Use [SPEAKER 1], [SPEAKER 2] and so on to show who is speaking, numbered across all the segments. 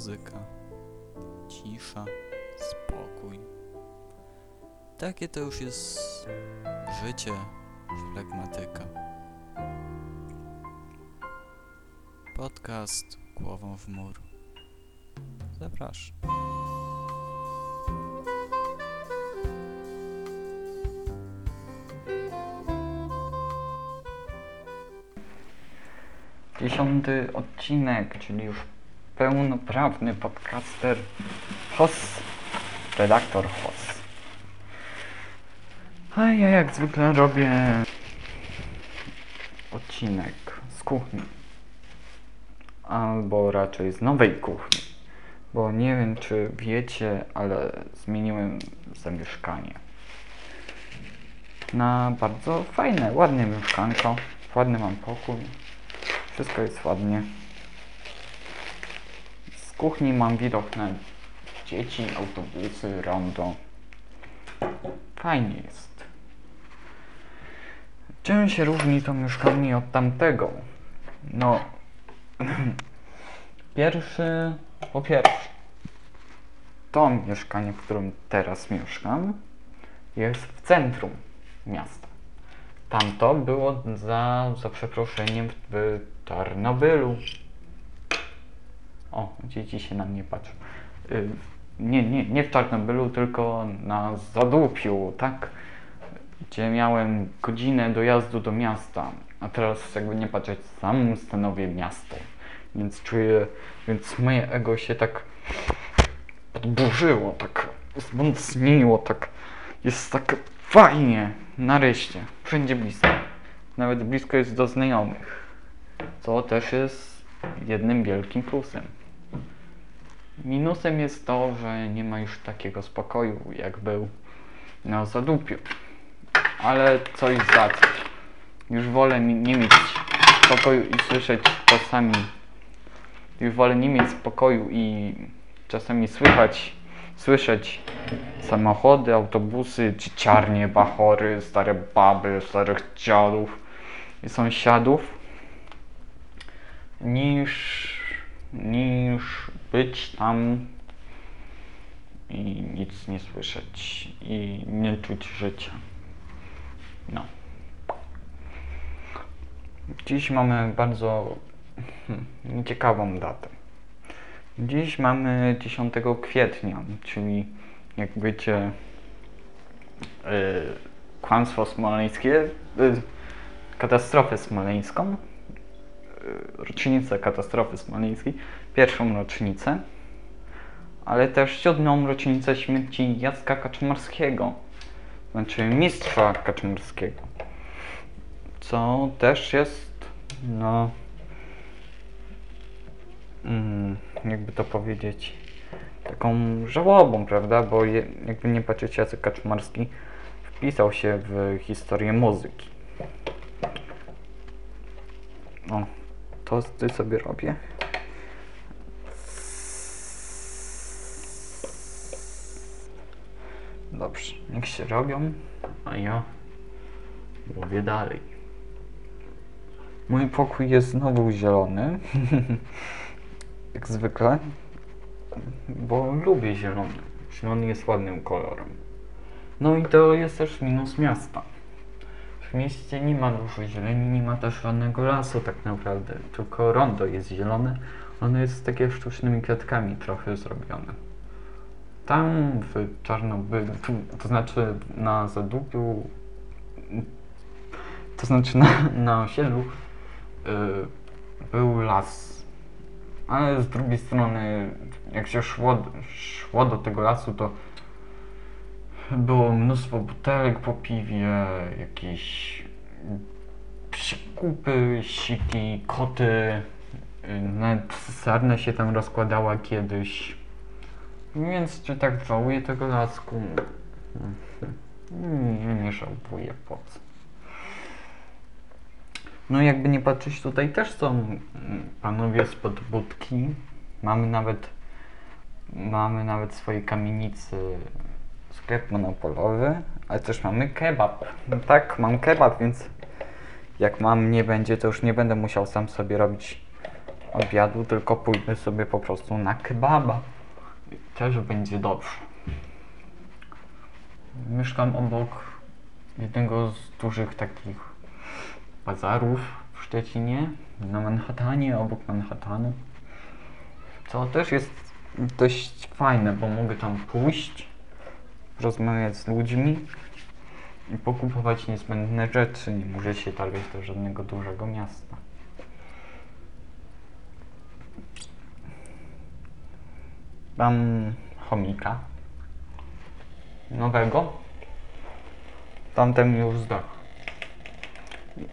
[SPEAKER 1] muzyka, cisza, spokój. Takie to już jest życie flegmatyka. Podcast głową w mur. Zapraszam.
[SPEAKER 2] Dziesiąty odcinek, czyli już pełnoprawny podcaster HOS, redaktor HOS. A ja jak zwykle robię odcinek z kuchni. Albo raczej z nowej kuchni. Bo nie wiem czy wiecie, ale zmieniłem zamieszkanie. Na bardzo fajne, ładne mieszkanko. Ładny mam pokój. Wszystko jest ładnie. Kuchni mam widok na dzieci, autobusy, rondo. Fajnie jest. Czym się różni to mieszkanie od tamtego? No, pierwszy, po pierwsze, to mieszkanie, w którym teraz mieszkam, jest w centrum miasta. Tamto było za, za przeproszeniem w Tarnobylu. O, dzieci się na mnie patrzą. Y, nie, nie, nie w Czarnobylu, tylko na Zadupiu, tak? Gdzie miałem godzinę dojazdu do miasta, a teraz jakby nie patrzeć, sam stanowię miasto. Więc czuję, więc moje ego się tak podburzyło, tak wzmocniło, tak jest tak fajnie, nareszcie, wszędzie blisko. Nawet blisko jest do znajomych, co też jest jednym wielkim plusem. Minusem jest to, że nie ma już takiego spokoju, jak był na Zadupiu. Ale coś za coś. Już wolę nie mieć spokoju i słyszeć czasami. Już wolę nie mieć spokoju i czasami słychać, słyszeć samochody, autobusy, ciarnie, bachory, stare baby, starych dziadów i sąsiadów niż, niż być tam i nic nie słyszeć i nie czuć życia. No. Dziś mamy bardzo ciekawą datę. Dziś mamy 10 kwietnia, czyli jak wiecie yy, kłamstwo smoleńskie, yy, katastrofę smoleńską, yy, rocznicę katastrofy smoleńskiej, pierwszą rocznicę, ale też siódmą rocznicę śmierci Jacka Kaczmarskiego, znaczy mistrza Kaczmarskiego, co też jest, no, mm, jakby to powiedzieć, taką żałobą, prawda? Bo je, jakby nie patrzeć, Jacek Kaczmarski wpisał się w historię muzyki. O, to ty sobie robię. Dobrze, niech się robią, a ja mówię dalej. Mój pokój jest znowu zielony, jak zwykle, bo lubię zielony. Zielony jest ładnym kolorem. No i to jest też minus miasta. W mieście nie ma dużo zieleni, nie ma też żadnego lasu tak naprawdę, tylko rondo jest zielone. Ono jest takie sztucznymi kwiatkami trochę zrobione. Tam w Czarnobylu, to znaczy na Zadupiu, to znaczy na, na osiedlu, y, był las. Ale z drugiej strony, jak się szło, szło do tego lasu, to było mnóstwo butelek po piwie, jakieś kupy, siki, koty. y, Nawet sarna się tam rozkładała kiedyś. Więc czy tak żałuję tego lasku? Nie, nie żałuję, po co. No jakby nie patrzeć, tutaj też są panowie spod budki. Mamy nawet mamy nawet w swojej kamienicy sklep monopolowy, ale też mamy kebab. No tak, mam kebab, więc jak mam nie będzie, to już nie będę musiał sam sobie robić obiadu, tylko pójdę sobie po prostu na kebaba. Też będzie dobrze. Mieszkam obok jednego z dużych takich bazarów w Szczecinie, na Manhattanie, obok Manhattanu. Co też jest dość fajne, bo mogę tam pójść, rozmawiać z ludźmi i pokupować niezbędne rzeczy. Nie muszę się targać do żadnego dużego miasta. Mam chomika nowego. Tamten już zdechł.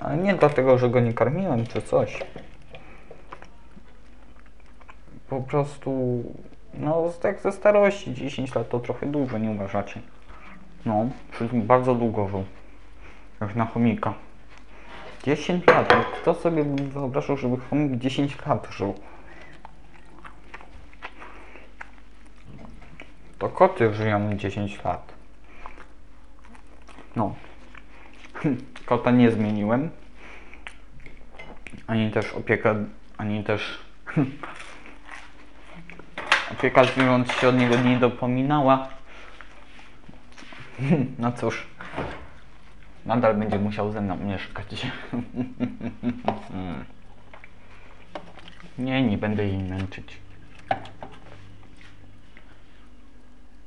[SPEAKER 2] Ale nie dlatego, że go nie karmiłem czy coś. Po prostu, no tak ze starości, 10 lat to trochę dużo, nie uważacie? No, bardzo długo żył. Jak na chomika. 10 lat, no kto sobie wyobrażał, żeby chomik 10 lat żył? To koty żyją 10 lat. No. Kota nie zmieniłem. Ani też opieka, ani też opieka zwierząt się od niego nie dopominała. No cóż, nadal będzie musiał ze mną mieszkać. Nie, nie będę jej męczyć.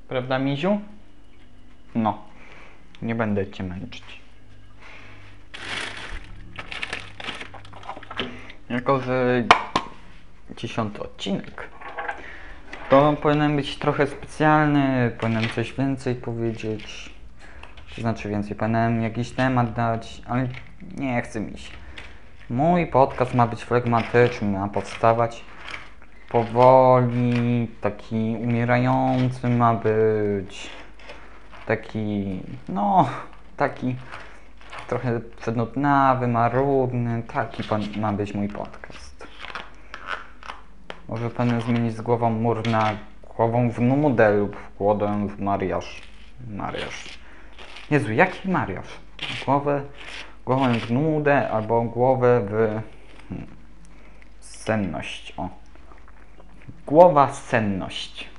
[SPEAKER 2] Prawda, Miziu? No, nie będę cię męczyć. Jako, że dziesiąty odcinek, to powinien być trochę specjalny, powinienem coś więcej powiedzieć. To znaczy więcej, powinienem jakiś temat dać, ale nie chce mi się. Mój podcast ma być flegmatyczny, ma powstawać powoli, taki umierający ma być. Taki, no, taki trochę przednudnawy, marudny, taki pan, ma być mój podcast. Może pan zmienić z głową mur na głową w nudę lub głowę w mariaż. Mariaż. Jezu, jaki mariaż? Głowę, głowę w nudę albo głowę w hmm, senność. O. Głowa senność.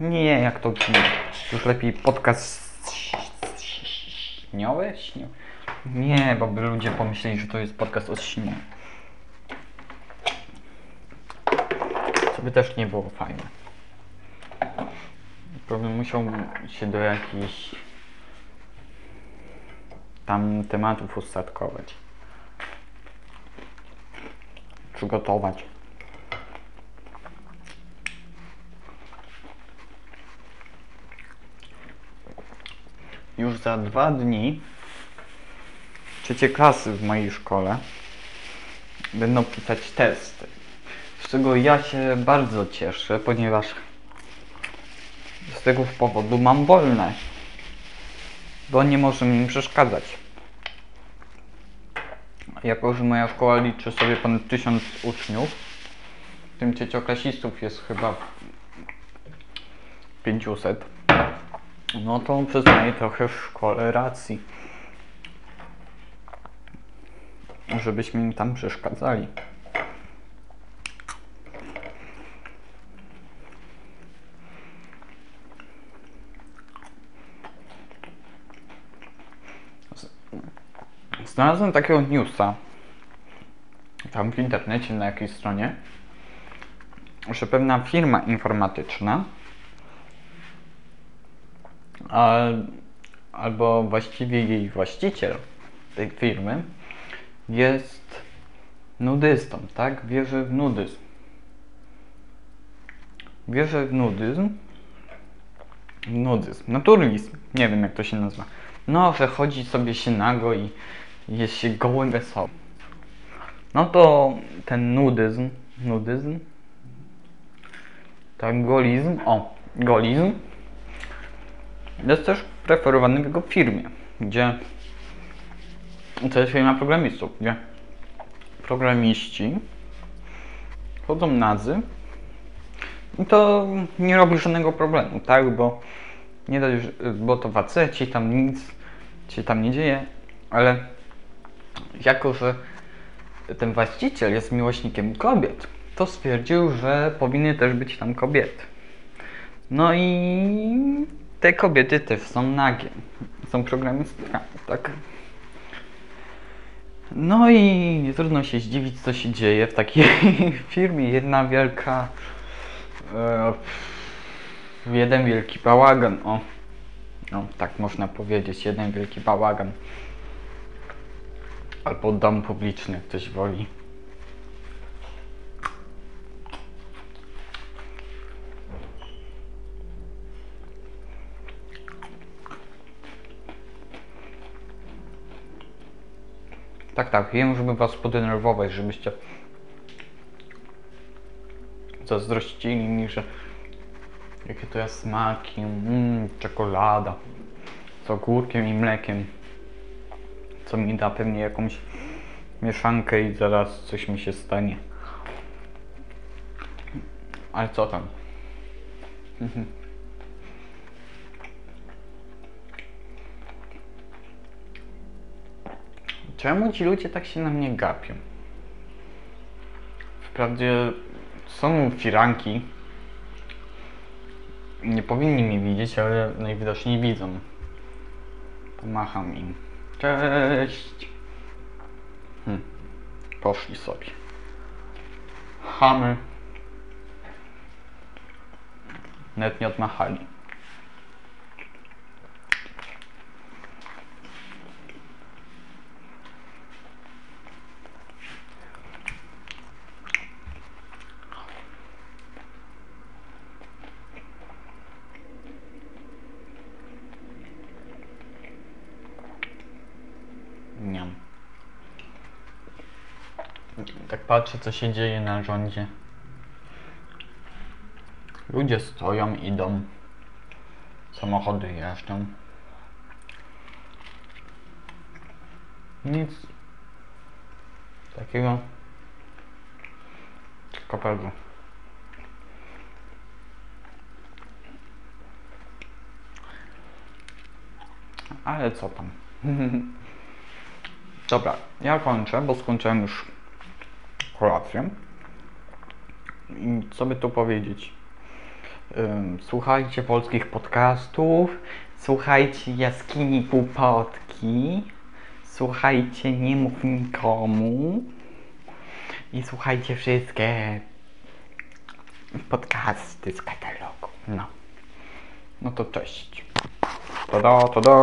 [SPEAKER 2] Nie, jak to brzmi. Już lepiej podcast śniowy? Śnio... Nie, bo by ludzie pomyśleli, że to jest podcast o śnie. Co by też nie było fajne. Pewnie musiał się do jakichś tam tematów ustatkować. Przygotować. Już za dwa dni trzecie klasy w mojej szkole będą pisać testy. Z czego ja się bardzo cieszę, ponieważ z tego powodu mam wolne. Bo nie może mi przeszkadzać. Jako, że moja szkoła liczy sobie ponad tysiąc uczniów, w tym trzecioklasistów jest chyba 500, no to przyznaję trochę w szkole racji. Żebyśmy im tam przeszkadzali. Znalazłem takiego newsa tam w internecie na jakiejś stronie, że pewna firma informatyczna albo właściwie jej właściciel tej firmy jest nudystą, tak? Wierzy w nudyzm. Wierzy w nudyzm. Nudyzm. Naturalizm. Nie wiem jak to się nazywa. No, że chodzi sobie się nago i jest się gołym wesołym. No to ten nudyzm, nudyzm, tak, golizm, o, golizm jest też preferowany w jego firmie, gdzie to jest firma programistów, gdzie programiści chodzą nadzy i to nie robi żadnego problemu, tak, bo nie dość, że- bo to faceci, tam nic się tam nie dzieje, ale jako, że ten właściciel jest miłośnikiem kobiet, to stwierdził, że powinny też być tam kobiety. No i te kobiety też są nagie. Są programistami, tak? No i trudno się zdziwić, co się dzieje w takiej firmie. Jedna wielka. E, jeden wielki bałagan. O, no, tak można powiedzieć. Jeden wielki bałagan. Albo dom publiczny, ktoś woli. Tak, tak, wiem, żeby was podenerwować, żebyście zazdrościli mi, że jakie to jest smaki, mm, czekolada z ogórkiem i mlekiem, co mi da pewnie jakąś mieszankę i zaraz coś mi się stanie. Ale co tam? Mhm. Czemu ci ludzie tak się na mnie gapią? Wprawdzie są firanki. Nie powinni mnie widzieć, ale najwidoczniej widzą. Pomacham im. Cześć! Hm. Poszli sobie. Chamy. Nawet nie odmachali. Tak patrzę, co się dzieje na rządzie. Ludzie stoją, idą. Samochody jeżdżą. Nic takiego ciekawego. Ale co tam? Dobra, ja kończę, bo skończyłem już kolację. I co by tu powiedzieć? Słuchajcie polskich podcastów, słuchajcie jaskini głupotki, słuchajcie nie mów nikomu i słuchajcie wszystkie podcasty z katalogu. No. No to cześć. Tada, tada.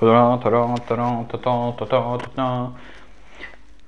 [SPEAKER 2] Tada, tada, tada, tada, tada, tada.